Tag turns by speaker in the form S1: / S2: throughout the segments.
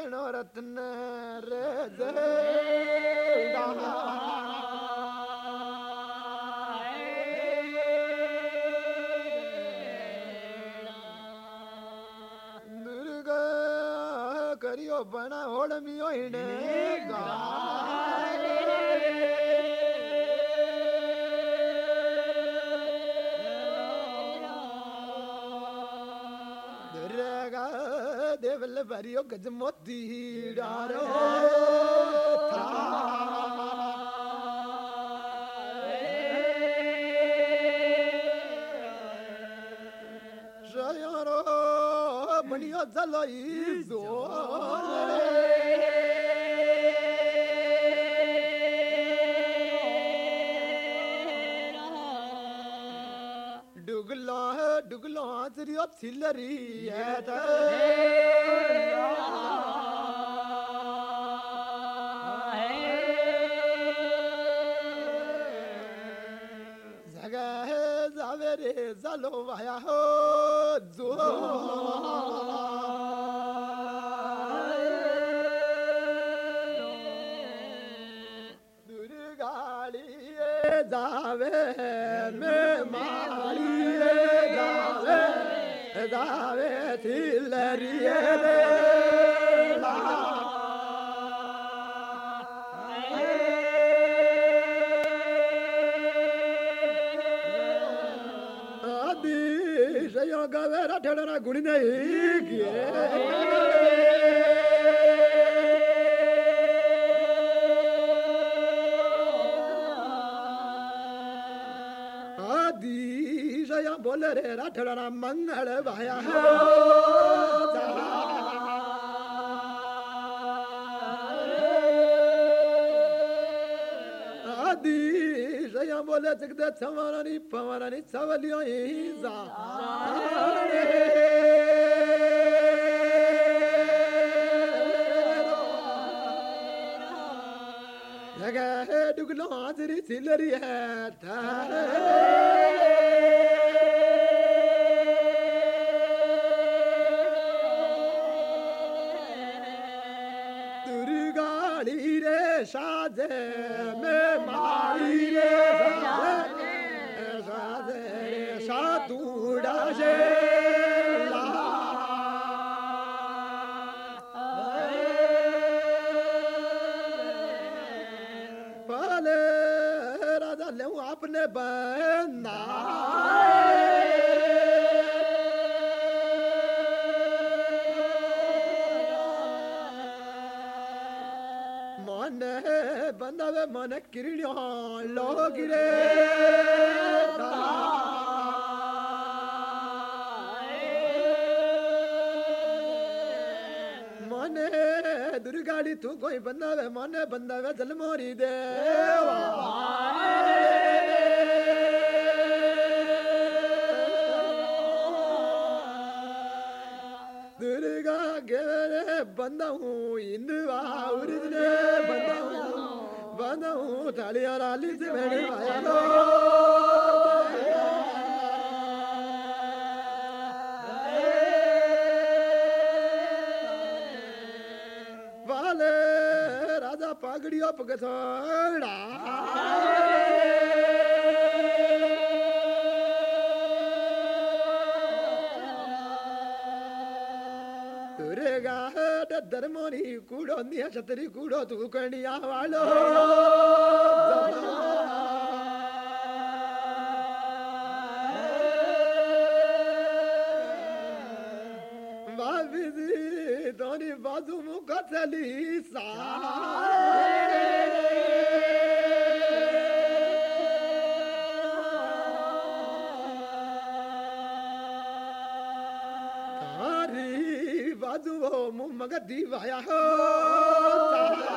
S1: गणो रत्न दुर्गा करियो बना होड़ मियो हिड़े गा गजल भरियो गजमोती डारो मणियो जलई जोर डुगला डुगला तेरी हथी लरी है davet illeriye la खेळणारा गुणी नाही आधी बोल रे राठोडा मंगळ भाया Çavale çıktı çavarani pavarani çavaliyo iza. Duglo hazır sileri et. ਲੇ ਰਾਜਾ ਲੈਉ ਆਪਣੇ ਬਨਾ ਮਨ ਬੰਦਾ ਵੇ ਮਨ ਕਿਰੜਿਆ ਲੋਗ ਰੇ ਦਾ திருகாடி தூக்கம் பந்தாவ மன பந்தாவ தலமோரி தேவா திருகா கேவல பந்தவும் இந்துவா உருதிலே பந்தவும் பந்தவும் தலையாராலி வேணும் ਪਗੜੀ ਉਹ ਪਗਸਾੜਾ ਤੁਰਗਾ ਦੱਦਰ ਮੋਰੀ ਕੂੜੋ ਨੀਆ ਛਤਰੀ ਕੂੜੋ ਤੂੰ ਕਣੀਆ ਵਾਲੋ ਵਾਵੀ ਦੀ ਦੋਨੀ ਬਾਦੂ ਮੁਕਤਲੀ ਸਾ ਦੀਵਾਇਆ ਹੋ ਸਾਰਾ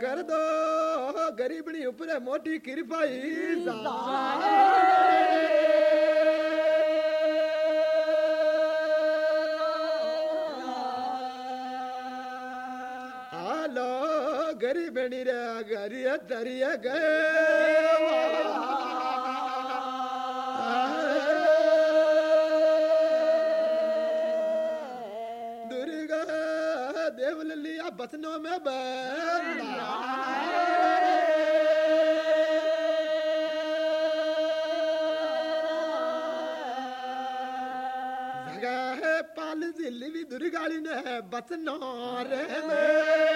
S1: ਕਰ ਦੋ ਗਰੀਬਣੀ ਉਪਰੇ ਮੋਟੀ ਕਿਰਪਾਈ ਆਲੋ ਗਰੀਬਣੀ ਰੇ ਗਰੀਆ ਦਰਿਆ ਗਏ ਕਾਲ ਦਿਲ ਵੀ ਦੁਰਗਾਲਿਨ ਹੈ ਬਤਨਾਰ ਹੈ ਮੇ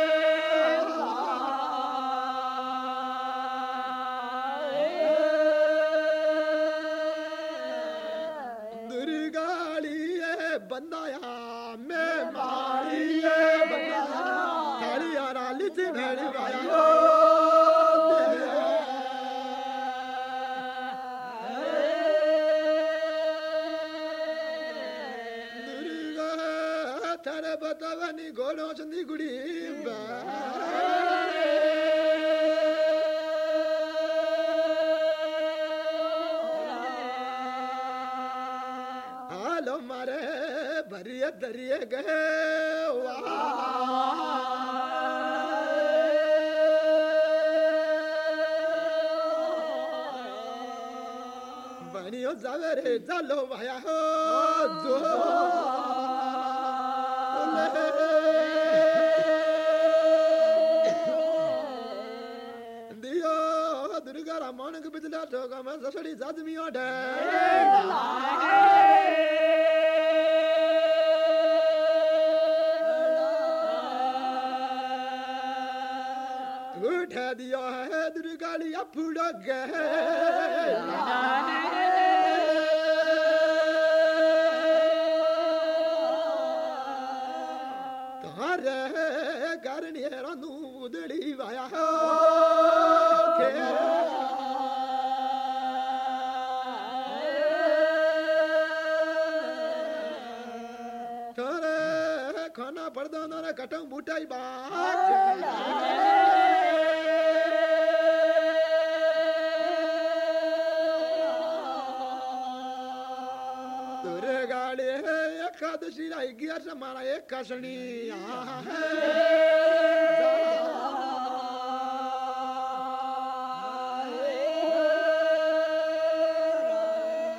S1: கோடம் சந்தி குடி ஆலோ மர பரிய தரியக பனியோ ஜவரே ஜலோ வயா ਦਾ ਸਿਰਾ ਗਿਆ ਸਮਾਰਾ ਇਹ ਕਸਣੀ ਆ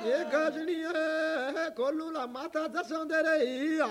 S1: ਇਹ ਕਸਣੀ ਏ ਕੋਲੂ ਲਾ ਮਾਤਾ ਦਸੋਂ ਰਹੀ ਆ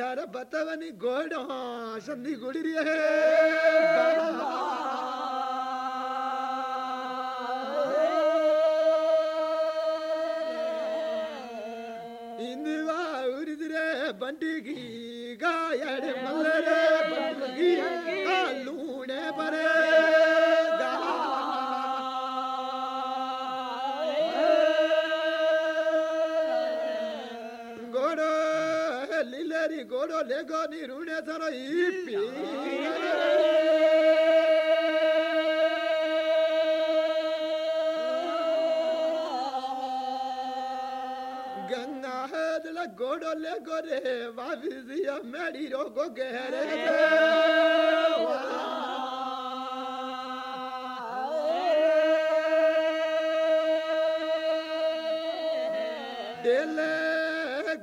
S1: தர பத்தவனி கோடம் சந்தி குடிரியே இந்துவா உருதுரே பண்டிகி காயடு மலர ਨਾਰੀ ਗੋੜੋ ਲੇਗੋ ਨੀ ਰੂਣੇ ਸਰਾਈ ਪੀ ਗੰਗਾ ਹੈ ਦਲ ਗੋੜੋ ਲੇਗੋ ਰੇ ਵਾਵੀ ਜੀ ਮੈੜੀ ਰੋ ਗੋਗੇ ਰੇ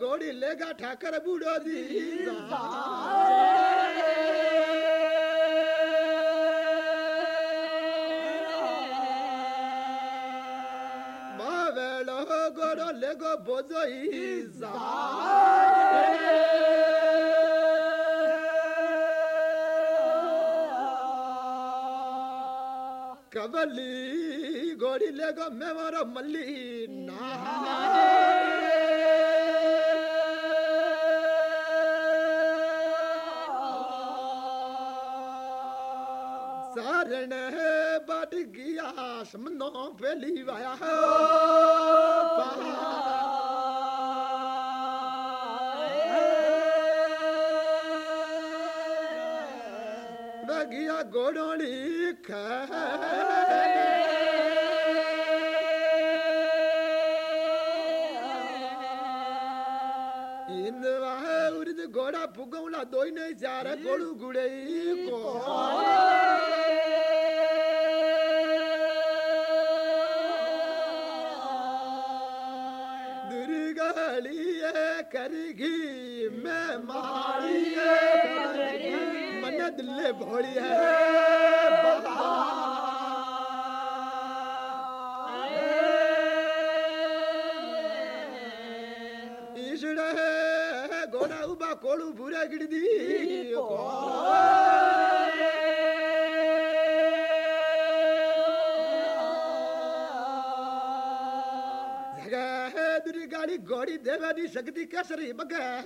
S1: घोड़ी लेगा ठाकर बूढ़ो दी बेलो गोरो लेगो बोझो ईजा कबली गोरी लेगो मेवारो मल्ली ना ਮਰਨ ਬੜ ਗਿਆ ਸਮਨੋਂ ਫੇਲੀ ਵਾਇਆ ਪਾ ਗਿਆ ਗੋੜੋਣੀ ਖੈ ਗੋੜਾ ਪੁਗਉਲਾ ਦੋਈ ਨਹੀਂ ਜਾਰੇ ਗੋਲੂ ਗੁੜੇ ਕੋ ਕਰੀਗੀ ਮੈਂ ਮਾਰੀਏ ਮਨ ਲੈ ਭੋਲੀ ਹੈ ਬਾਬਾ ਕੋਈ ਗੋੜੀ ਦੇਵੇ ਦੀ ਸ਼ਕਤੀ ਕਸਰੀ ਬਗੈ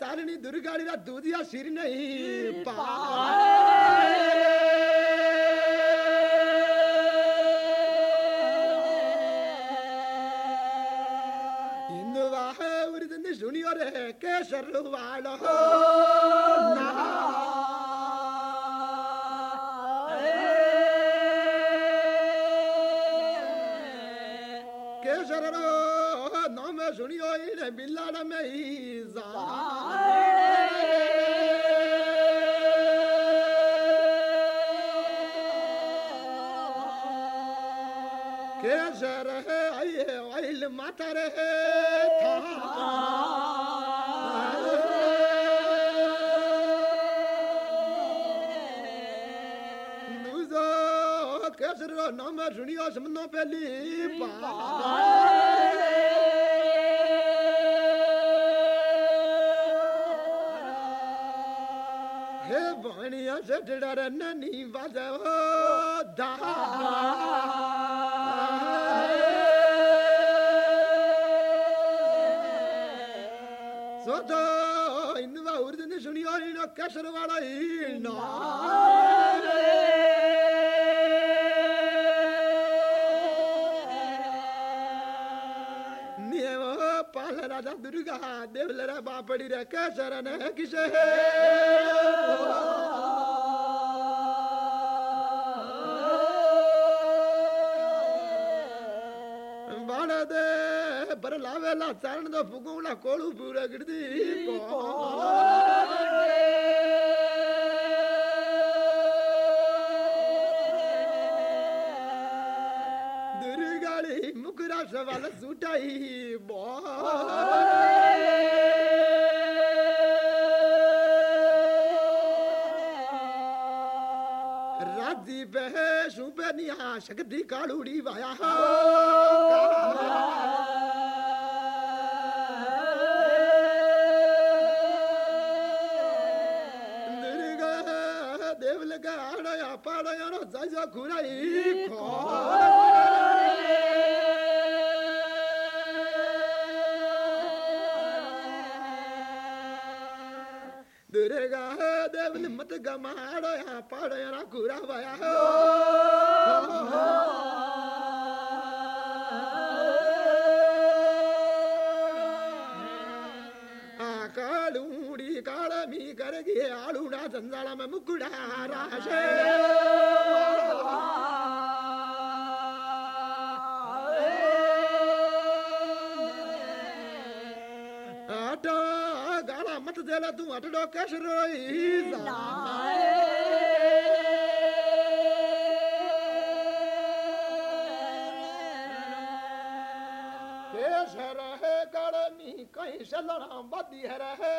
S1: ਸਾਰਣੀ ਦੁਰਗਾੜੀ ਦਾ ਦੂਜਿਆ ਸਿਰ ਨਹੀਂ ਪਾ ಶರಣೋ ನೋಮ ಶುಣಿಯೋ ಇಳೆ ಬಿಲ್ಲಾಡ ಮೈ ಕೇಶರ ಐ ಐಲ್ ಮಾತಾರೆ ਮੈਂ ਸੁਣੀ ਸੁਣੀਆ ਸਮਨਾ ਪਹਿਲੀ ਭਾਵੇਂ ਹੇ ਬਾਣੀਆ ਸੱਡੜਾ ਰਨਨੀ ਵਜਵਾ ਦਾ ਸੋਦਾ ਇਨਵਾ ਉਰਦਨ ਸੁਣਿਆ ਇਨਾ ਕਸਰ ਵਾਲਾ ਇਨਾ முருகா தேவலரா பாப்படி ரக்க சரண கிஷே வாழாதே பரலாவேலாம் சரணதோ புகுங்களா கோழு பூரா கிடுது போ ਹੀ ਮੁਗਰਾ ਸਵਾਲ ਸੁਟਾਈ ਬੋਲੇ ਰਾਜੀ ਬਹਿ ਸੁਬੇ ਨਿਆ ਦੀ ਕਾਲੂੜੀ ਵਾਇਆ ਨਿਰਗਾ ਦੇਵ ਲਗਾ ਆੜਿਆ ਪਾੜਿਆ ਨਾ ਜਾ ਖੁਰਾਈ ਕੋ ਮਨ ਮਤ ਗਮਾੜਿਆ ਪੜਿਆ ਨਾ ਘੁਰਾ ਵਾਇਆ ਹੋ ਕਾਲੂੜੀ ਕਾਲਮੀ ਕਰ ਗਏ ਆਲੂਣਾ ਦੰਦਾਲਾ ਮੈਂ ਮੁਕੜਾ ਰਾਸ਼ੇ त्याला तू वाट डोक्याश रोई रहे गड़नी कहीं से लड़ा बदी रहे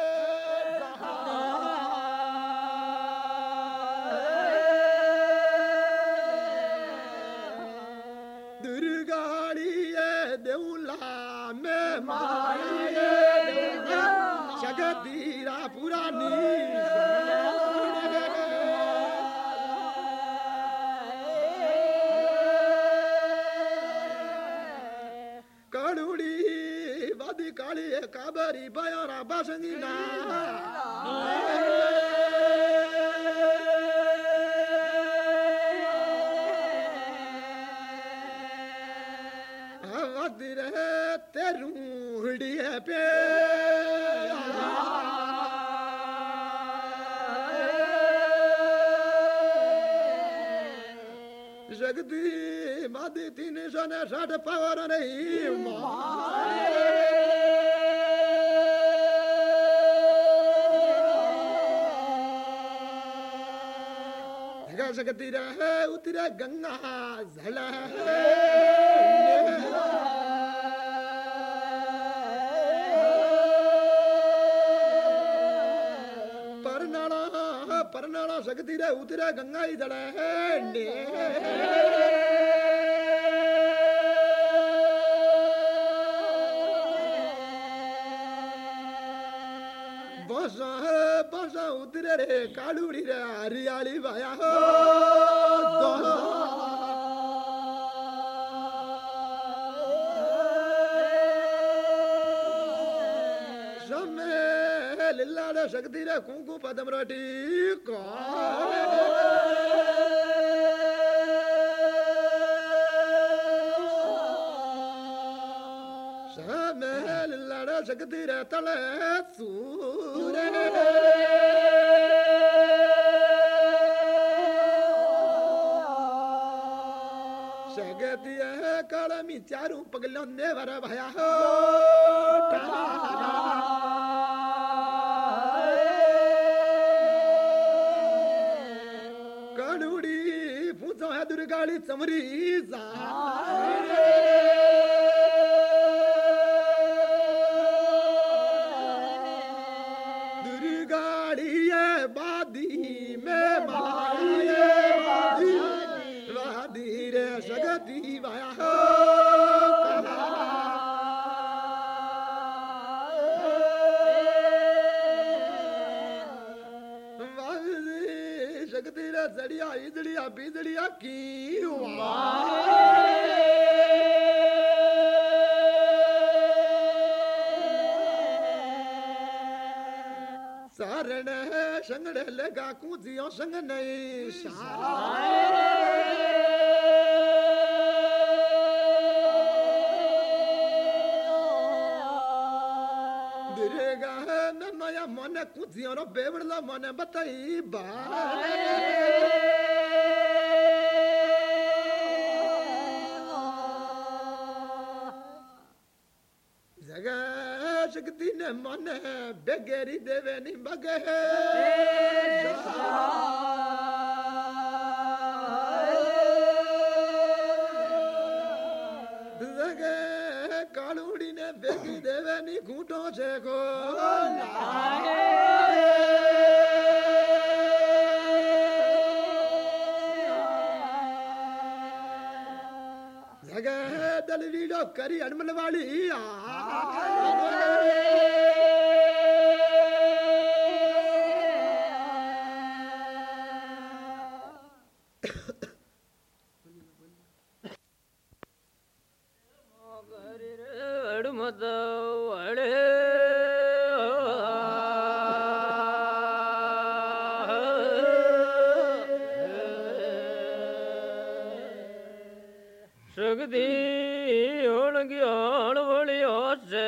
S1: 大声的来。ਅਦਰੇ ਤੇ ਜਗਦੀ ਮਾਦੀ ਤਿੰਨ ਜਨ ਛੱਡ ਪਾਵਰ ਨਹੀਂ ਮਾ ആകാശകത്തിര ഉത്തര ഗംഗാസല പറഞ്ഞാളാ പറഞ്ഞാളാ ശക്തിര ഉത്തര ഗംഗായി തട ਬਾਸ਼ਾ ਬਾਸ਼ਾ ਉਧਰੇ ਰੇ ਕਾਲੂੜੀ ਰੇ ਹਰਿਆਲੀ ਵਾਇਆ ਹੋ ਜਮੇ ਲਿਲਾ ਦੇ ਸ਼ਕਤੀ ਰੇ ਕੁੰਕੂ ਪਦਮ ਰੋਟੀ ਕਾ சகதிர தள சூர शगतिय कळमी चारू पगल्यो वर भया हो कणुडी दुर्गाळी जा ਮਿਲਿਆ ਕੀ ਵਾਹ ਸਾਰਣ ਸੰਗੜੇ ਲਗਾ ਕੂ ਜਿਉ ਸੰਗ ਨਹੀਂ ਸਾਰਣ ਦਿਰੇਗਾ ਨਨਯਾ ਮਨ ਕੂ ਜਿਉ ਰੋ ਬੇਵੜਲਾ ਮਨ ਬਤਈ ਬਾ ਜਿਹਦੇ ਮਨ ਬੇਗੇਰੀ ਦੇਵੇ ਨਹੀਂ ਮਗੇ ਬੇਗੀ ਦੇਵੇ ਨੀ ਘੂਟੋ ਜੇ ਕੋ ਨਾਏ ਜਗਾ ਦਲਵੀੜੋ ਕਰੀ ਅਣਮਲ ਵਾਲੀ ਆ
S2: ਸਗਦੀ ਹੋਣ ਗਿਆਨ ਸੇ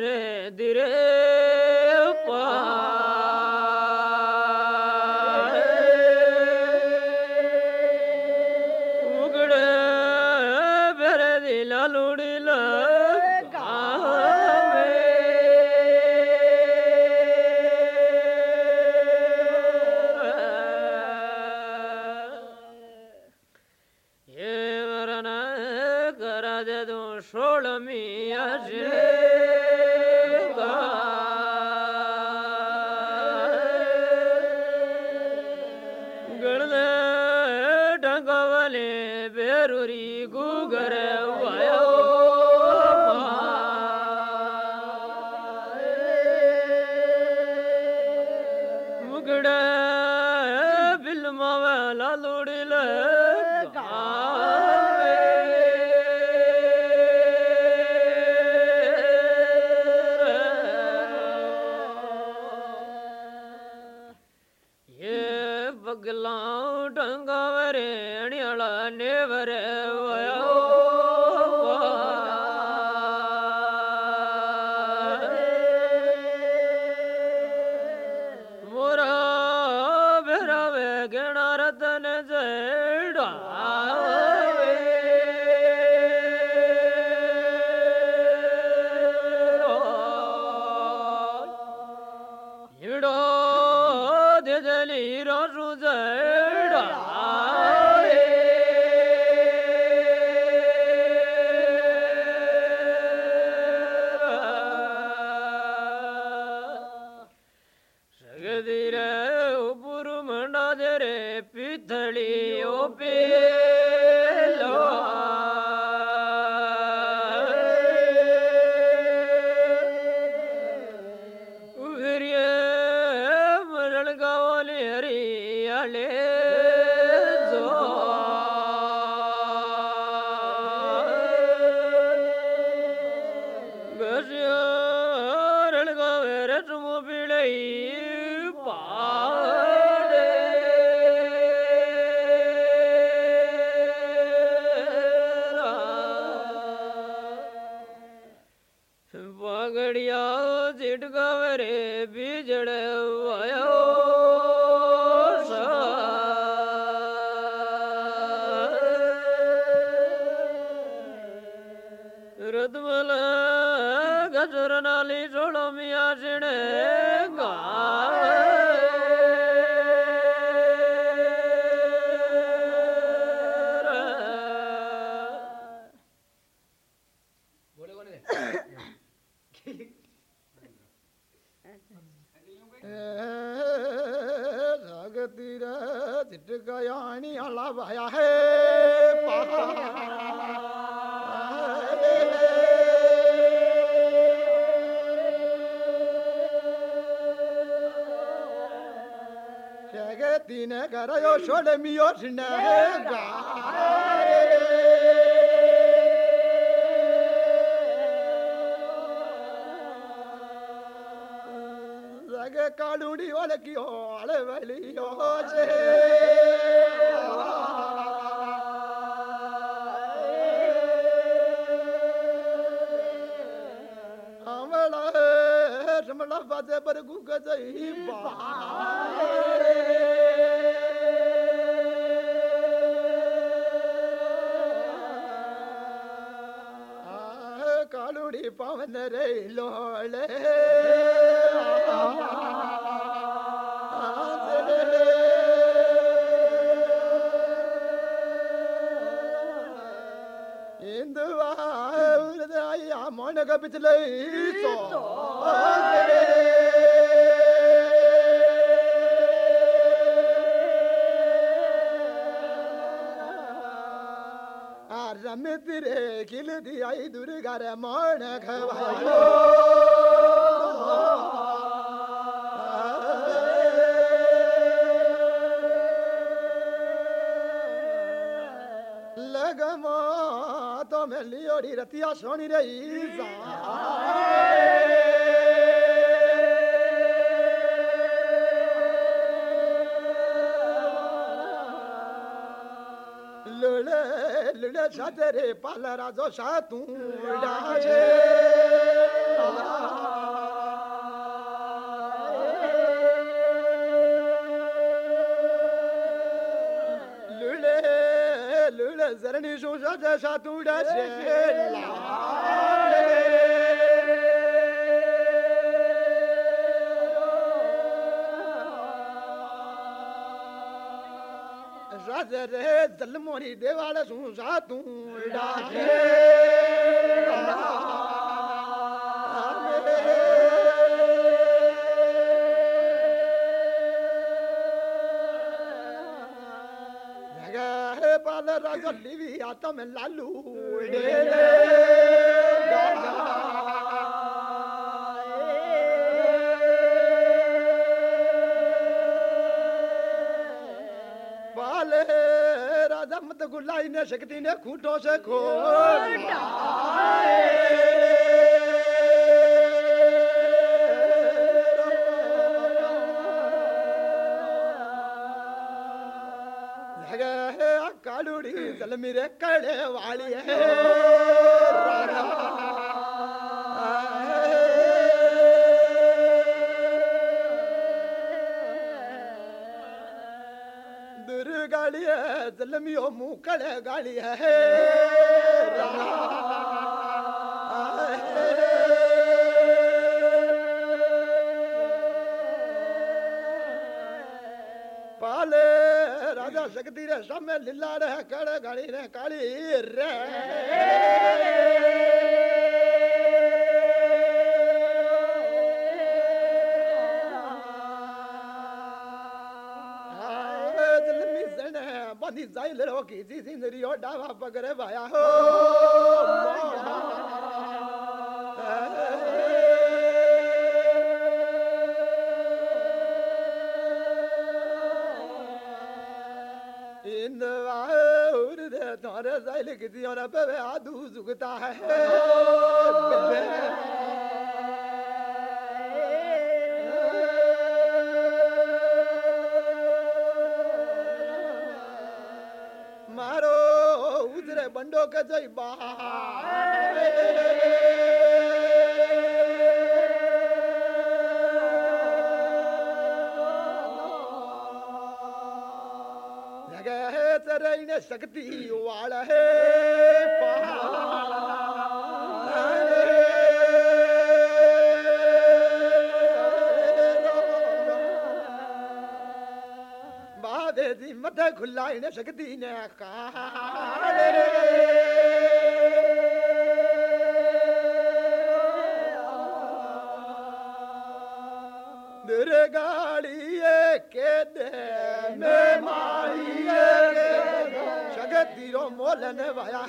S2: dere dere
S1: garayo shole miyo shine ga ਕਾਲੂੜੀ ਵਾਲ ਕੀ ਹਾਲ ਵਲੀ ਹੋ ਜੇ ਆਮਲਾ ਸਮਲਾ ਫਾਦੇ ਪਰ ਗੁਗਦਈ ਬਾਰੇ மலரை லோழே இந்துவா மோனகபிச்சலை ਦਿਆਈ ਦੁਰਗਰ ਮਾਣ ਖਵਾਇਓ ਗਮਾ ਤੋ ਮੇਲੀ ਓੜੀ ਸੋਣੀ ਰਹੀ ਜ਼ਾ ਲੋਲੇ लळे जा तेरे पाला राजा शा तू उडा जे जरनी जो जाते शा तू उडा जे ਸਾਜਰੇ ਦਲ ਮੋਰੀ ਦੇਵਾਲ ਸੂ ਸਾ ਤੂੰ ਡਾਹੇ ਅੱਲਾ ਆਮੇ ਰਗਾ ਹੈ ਪਾਲ ਰਗ ਲਿਵੀ ਆਤਮ ਲਾਲੂ ਡੇਲੇ كلنا شكتنا كنت شكون ಕಾಲುಡಿ ಸಲಮಿರೆ ಕಳೆ ವಾಳಿಯ ਲੰਮੀ ਉਹ ਮੂੰਹ ਕੜੇ ਗਾਲੀ ਹੈ ਹੇ ਰਾਣਾ ਪਾਲੇ ਰਾਜਾ ਸ਼ਕਤੀ ਰੇ ਸਾਹਮਣੇ ਲਿਲਾੜ ਰਹਿ ਕੜੇ ਗਾਲੀ ਰੇ ਕਾਲੀ ਰੇ 在那老给这这那里要打发不给来吧呀！इन वाओर दे तोरे जाइले कितियों ना पे आदू जुगता है وكتي لقيت رينا سكتي وعلى هي كلنا شقدينا درغالي كدم مالي شقدي رو مولن بيا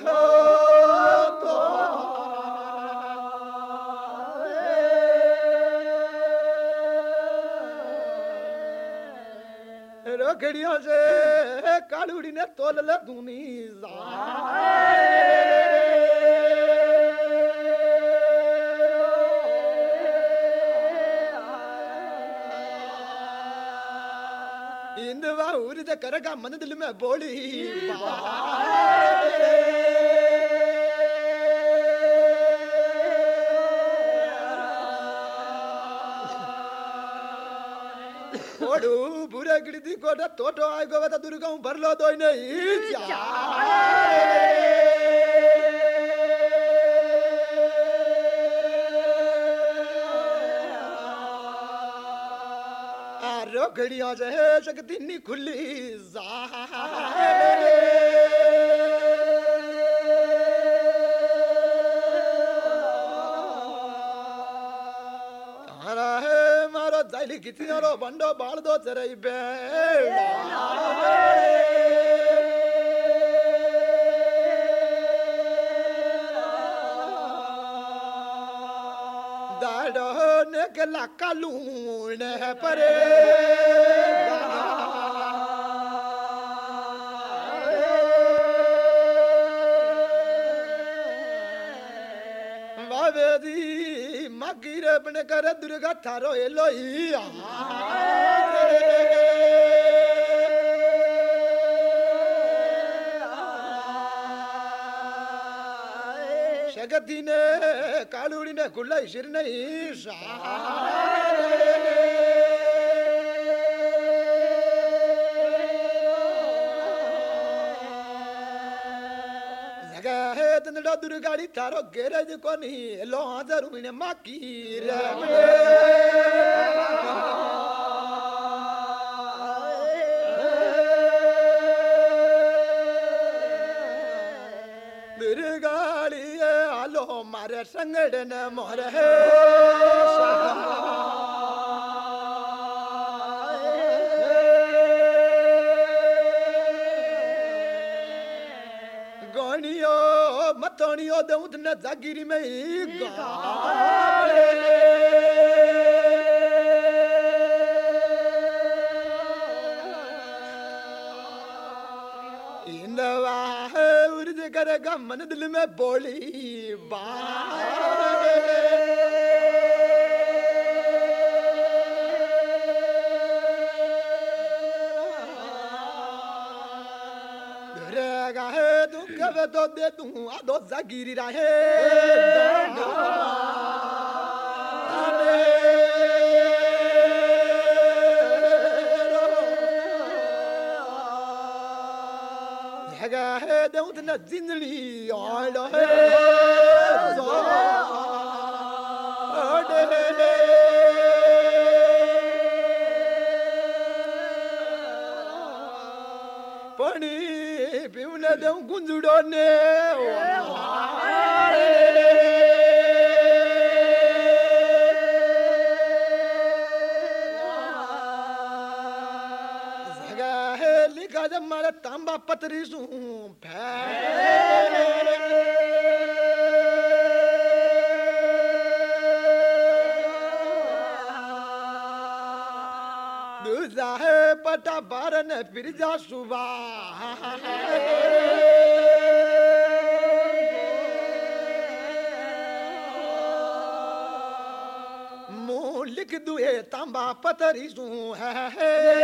S1: ਕਿਹੜੀਆਂ ਸੇ ਕਾਲੂੜੀ ਨੇ ਤੋਲ ਲੈ ਲਦੂਨੀ ਜ਼ਾਏ ਇੰਦਵਾ ਉਰ ਦੇ ਕਰਗਾ ਮਨ ਦਿਲ ਮੈਂ ਬੋਲੀ ਵਾਹ ಗಿಡಿದಿ ಗೋಡ ತೋಟೋ ಆಗೋದ ದುರ್ಗಂ ಬರ್ಲೋದೋಯ್ನ ಆರೋ ಗಡಿಯೋ ಜಯ ಜಗದಿನ್ನಿ ಖುಲ್ಲಿ ಜಾ ਕੀ ਗਿੱਧਿਆਂ ਰੋ ਵੰਡੋ ਬਾਲ ਦੋ ਤੇਰੇ ਬੇੜਾ ਦਾੜੋ ਨੇ ਕਲਾ ਕਲੂਣ ਹੈ ਪਰੇ अपने कर दुर्गा थारो एलोही ಶಗತಿನೇ ಕಾಳುಡಿನ ಕುಳ್ಳ ಶಿರ್ನ ಈಶ બિલાદુર ગાડી તારો ગેરેજ કોની એલો હાજર ઉને માકી રે દુર્ગાળીએ આલો મારે સંગડને મોરે Saha Johnny odam tna zagiri me இந்த வாருது கரகம் மனதிலுமே போலி வா ave to de tu a do zagiri ra he ave حاجة هادة وانت نزين لي على هذا ledem kunzudone zaga heli kadam mala tamba patri su bhai ਬਾਟਾ ਬਾਰਨ ਫਿਰ ਜਾ ਸੁਬਾ ਮੂੰਹ ਲਿਖ ਦੁਏ ਤਾਂਬਾ ਪਤਰੀ ਸੂ ਹੈ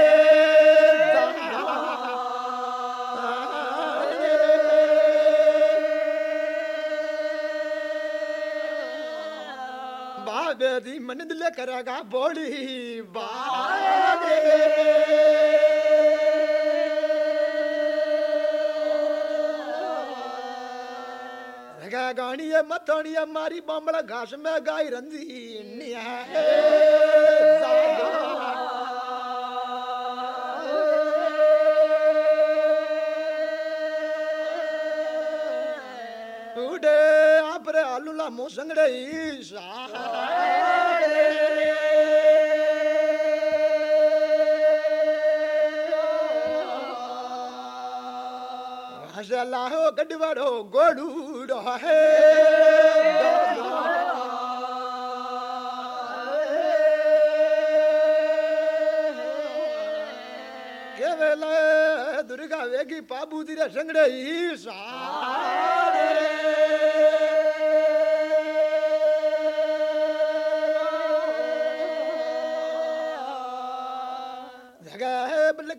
S1: ਬਾਬੇ ਦੀ ਮਨਦਲੇ ਲੈ ਕਰਾਗਾ ਬੋੜੀ ਬਾ ਗਾਣੀਏ ਮਥਣੀਏ ਮਾਰੀ ਬੰਬੜਾ ਘਾਸ ਮੈਂ ਗਾਈ ਰੰਦੀ ਨਿਆ ਉਡੇ ਆਪਰੇ ਆਲੂ ਲਾ ਮੋ ਸੰਗੜਈ ਸਾਹ ਅਸ਼ਾਲਾ ਹੋ ਗੱਡਵੜੋ ਗੋੜੂ ਰਹੇ ਕੇਵਲੇ ਦੁਰਗਾ ਵੇਗੀ ਪਾਬੂ ਦੀ ਰ ਸੰਗੜਈ ਸਾ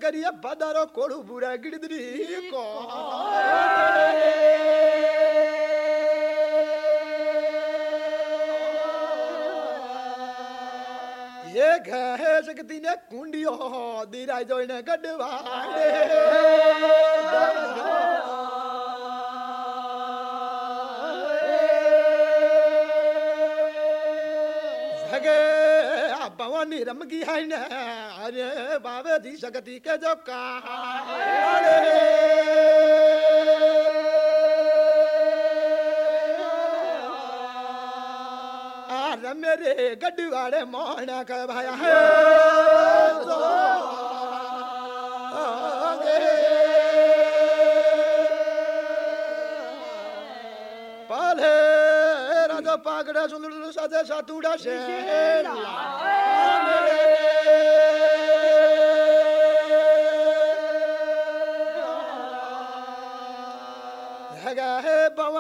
S1: ਕਰੀਆ ਬਾਦਾਰੋ ਕੋਲੂ ਬੁਰਾ ਗਿੜਦਰੀ ਕੋ ਇਹ ਘੇ ਸ਼ਕਤੀ ਨੇ ਕੁੰਡਿਓ ਦੀ ਰਾਜੋਇ ਨੇ ਗੱਡਵਾੜੇ ਪਵਨ ਨਿਰਮ ਕੀ ਹੈ ਨਾਰੇ ਬਾਵੇ ਦੀ ਸ਼ਕਤੀ ਕੇ ਜੋਕਾ ਹਰੇ ਆ ਰਮ ਮੇਰੇ ਗੱਡੂ ਵਾਲੇ ਮੋਹਣਾ ਕ ਭਾਇਆ ਪਾਲੇ ਰਾਜਾ ਪਾਗੜਾ ਸੁਣ ਸਾਦੇ ਸਾਤੂੜਾ ਸ਼ੇਰ ਲਾ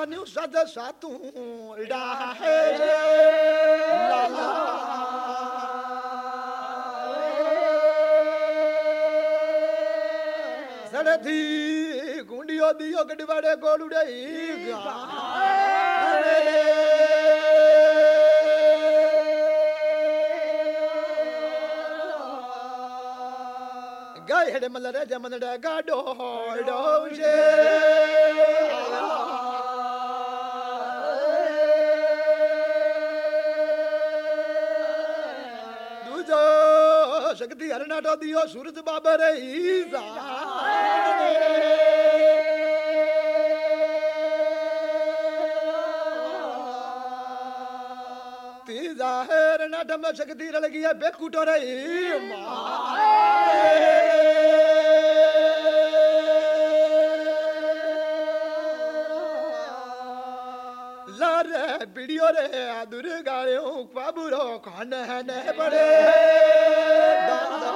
S1: ਨਿਉ ਸਦ ਸਾ ਤੂੰ ਡਾਹੇ ਲਾ ਲਾ ਸੜੇ ਦੀ ਗੁੰਡਿਓ ਦੀ ਓ ਗੜਵਾੜੇ ਕੋਲੜੇ ਗਾਰੇ ਗਾਇੜੇ ਮਲਰੇ ਜਮਨੜਾ ਗਾਡੋ ਡੋਸ਼ੇ ਚਰਨਾ ਤੋਂ ਦਿਓ ਸੂਰਜ ਬਾਬਾ ਰਹੀ ਤੇ ਜ਼ਾਹਰ ਨਾ ਦਮ ਸ਼ਕਤੀ ਰਲ ਗਈ ਹੈ ਬੇਕੂਟੋ ਰਹੀ ਮਾਰੇ ਪੀੜੀਓ ਰੇ ਆਦੁਰ ਗਾਲਿਓ ਕਬਰੋ ਖਣ ਹੈ ਨੇ ਬੜੇ ਦਾਦਾ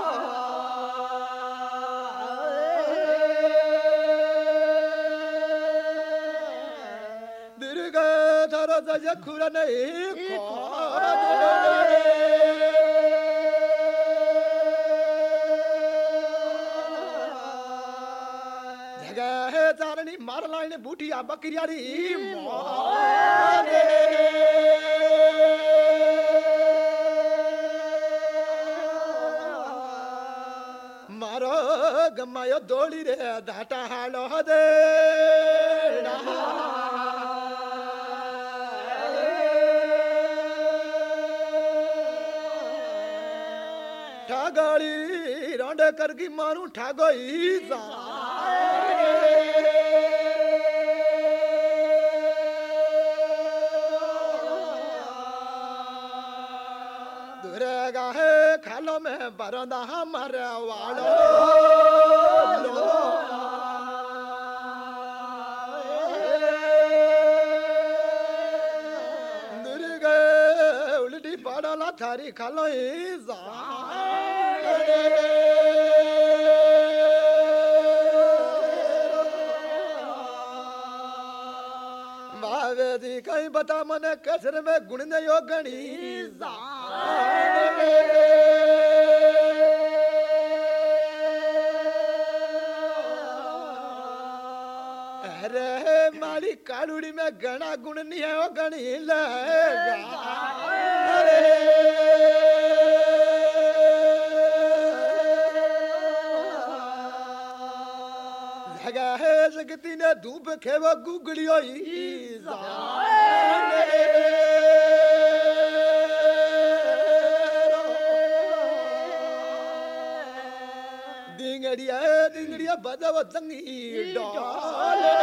S1: ਦਰਜਾ ਖੁਰਾ ਨਹੀਂ ਖੋਰ ਦੇ ਜਗਾ ਹੈ ਚਾਰਣੀ ਮਾਰ ਲਾਇਨੇ ਬੂਠੀਆ ਬੱਕਰੀਆਂ ਦੀ ਮਾਰੇ ಗಮ್ಮಯ ದೋಳಿರೆ ದಾಟ ಹಾಳೋದೇ ਠਾਗਾਲੀ ਰਾਂਡੇ ਕਰ ਗਈ ਮਾਰੂ ਠਾਗੋਈ ਜ਼ਾ ਦੁਰਗਾ ਹੈ ਖਾਲੋ ਮੈਂ ਬਰਦਾ ਮਰਵਾਲੋ 자리 갈라이자 ਦੀ ਕਈ ਬਤਾ ਮਨ ਕਸਰ ਮੇ ਗੁਣ ਨੇ ਯੋ ਗਣੀ ਅਰੇ ਮਾਲੀ ਕਾਲੂੜੀ ਮੈਂ ਗਣਾ ਗੁਣ ਨਹੀਂ ਆਇਓ ਗਣੀ ਲੈ ਗਾ ਅਰੇ લે ધૂપ ખેવા ગુગળ્યો ઈ ડીંગડિયા ડીંગડિયા બજાવા તંગી ડોલે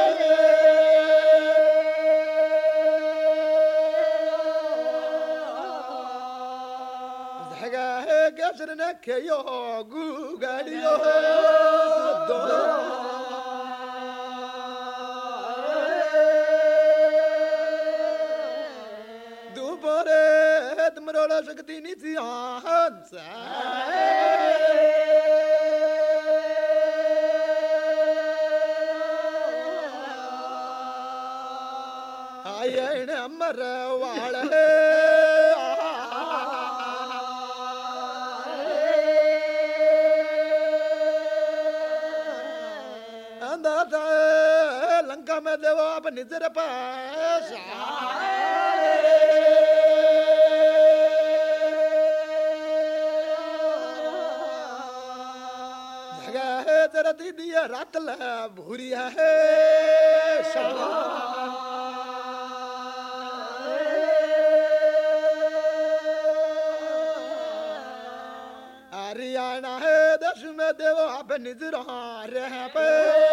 S1: ਗਸਰ ਨਖਿਓ ਗੂਗੜਿਓ ਦੋ 得了这个的奖赛。ಅಯ್ಯಣ ಮರವಾಳ ಅಂದ ಲಂಕಾ ಮೇ ದೇವ ಅಪ ನಿಜರ ಪಾಶ ਆ ਰਤ ਲੈ ਭੂਰੀ ਆ ਸ਼ਾਹ ਹਰਿਆਣਾ ਹੈ ਦਸ਼ਮੇ ਦੇਵ ਆਪ ਨਿਜ਼ਰਾਂ ਰਹਿ ਪਏ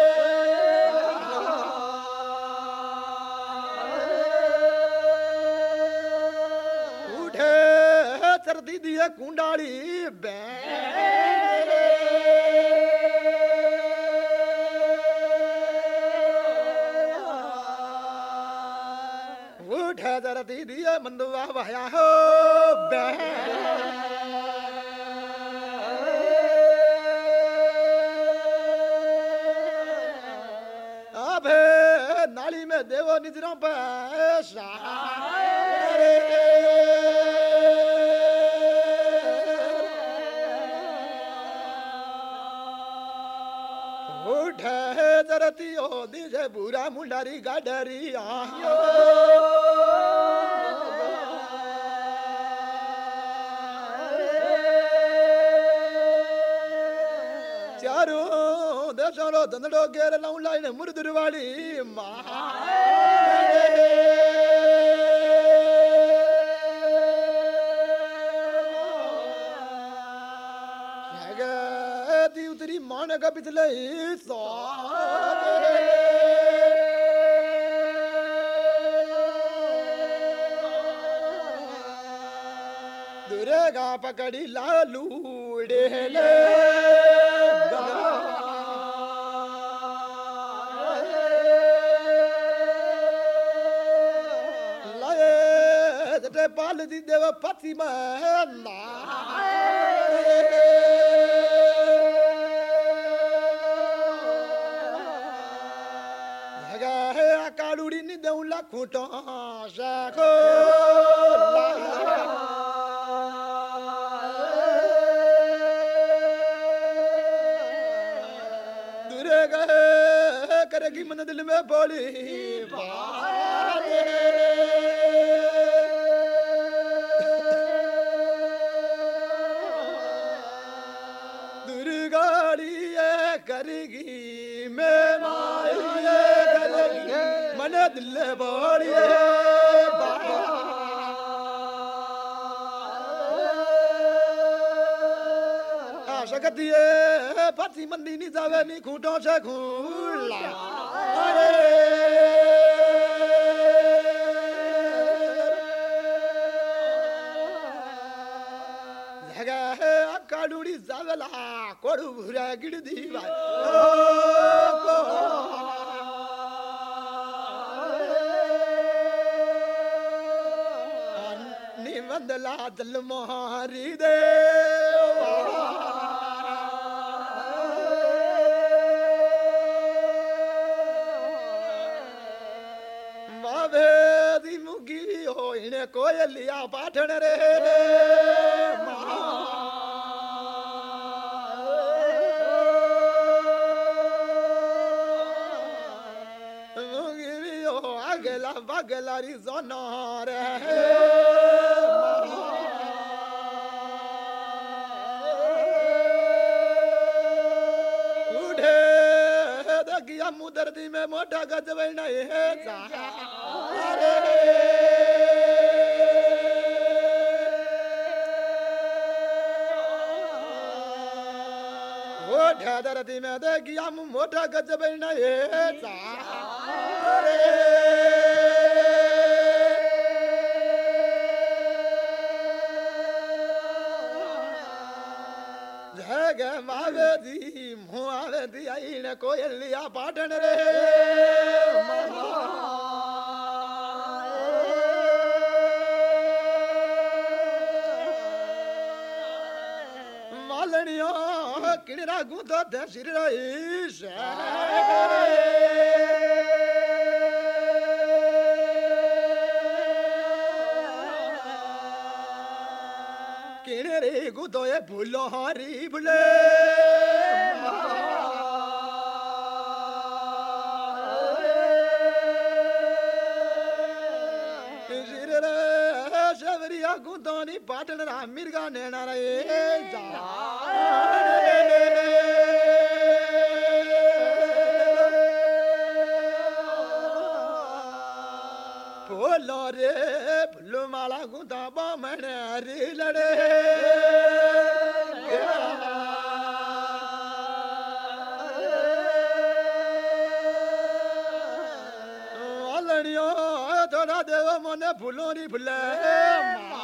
S1: ਉਠੇ ਸਰਦੀ ਦੀ ਕੁੰਡਾਲੀ ਬੈ ਦੀਏ ਮੰਦਵਾ ਵਾਇਆ ਹੋ ਬੈ ਆਭੇ ਨਾਲੀ ਮੇ ਦੇਵੋ ਨਿਜਰਾ ਪੈਸ਼ਾ ਉਠੇ ਜਰਤੀਓ ਦੀਜੇ ਬੂਰਾ ਮੁੰਡਾਰੀ ਗਾਡਰੀ ਆਹੋ தந்தடோ கேரளம் உள்ள முருதுருவாடி மா உதிரி மாநகபத்தில் துரகா பக்கடி லாலூடேலே Medine ve Fatime Allah. Kaluri ni deula kutan shakola. करेगी मन दिल में बोली बा ਬੋਲੀਏ ਬਾਬਾ ਸਕਦੀਏ ਪਾਤੀ ਮੰਦੀ ਨਹੀਂ ਜਾਵੇ ਨੀ ਖੂਟੋਂ ਛੇ ਖੂਲਾ ਅਰੇ ಕಾಡುಡಿ ಸಗಲ ಕೊಡು ಗಿಡದಿ ਬਦਲਾ ਦਲ ਮਹਾਰੀ ਦੇ ਵਾਵੇ ਦੀ ਮੁਗੀ ਹੋਇਣੇ ਕੋਇਲਿਆ ਬਾਠਣ ਰੇ ਮਾ ਬਗਲਾਰੀ ਜ਼ੋਨਾ गणपती मे मोठा गजबाई नाही हे मोठ्या दरती मे दे गिया मोठा गजबाई नाही ਆਈਣ ਕੋਇਲਿਆ ਬਾਟਣ ਰੇ ਮਹਾਰਾ ਮਾਲਣਿਓ ਕਿਹੜਾ ਗੁੰਦੋ ਤੇ ਸਿਰ ਰਹੀ ਸਾਰੇ ਕਿਹੜੇ ਗੁਦੋਏ ਭੁੱਲੋ ਹਰੀ ਭੁਲੇ ਮਹਾਰਾ ਗੁੰਦੋਨੀ ਬਾਟਲ ਦਾ ਮਿਰਗਾ ਨੈਣਾ ਰੇ ਭੋਲੋ ਰੇ ਭੁੱਲੂ ਮਾਲਾ ਬਾ ਬਾਮਣ ਰੇ ਲੜੇ ਨਿਓ ਤੋੜਾ ਦੇਵ ਮਨ ਭੁਲੋਰੀ ਭੁਲੇ ਮਾ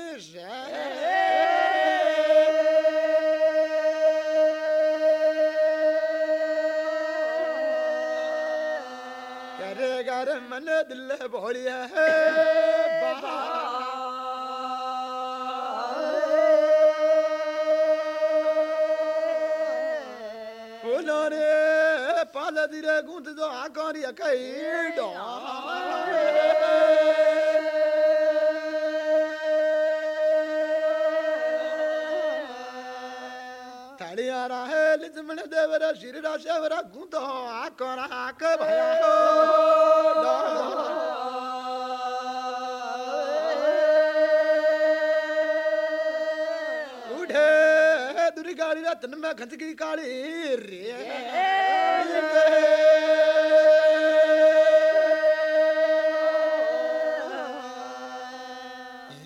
S1: من دلب عليها بابا ولاره بالا ديره گوند دو آکاری اکای دو تالی آرا ہے لزمن دیورا شیر را شورا گوند آکارا آکا بھایا ਤਨ ਮੈਂ ਖੰਦਗੀ ਕਾਲੀ ਰੇ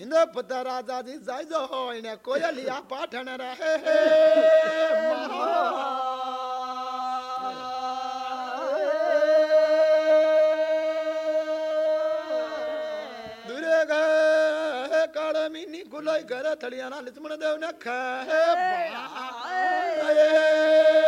S1: ਇੰਦਾ ਪਤਾ ਰਾਜਾ ਦੀ ਜਾਇਜ਼ੋ ਹੋਇਨੇ ਕੋਇਲਿਆ ਪਾਠਣ ਰਹੇ ਮਹਾ કાળા મીની ગુલાઈ ઘરે થળિયાના લિચમણ દેવ ને ખે Yeah.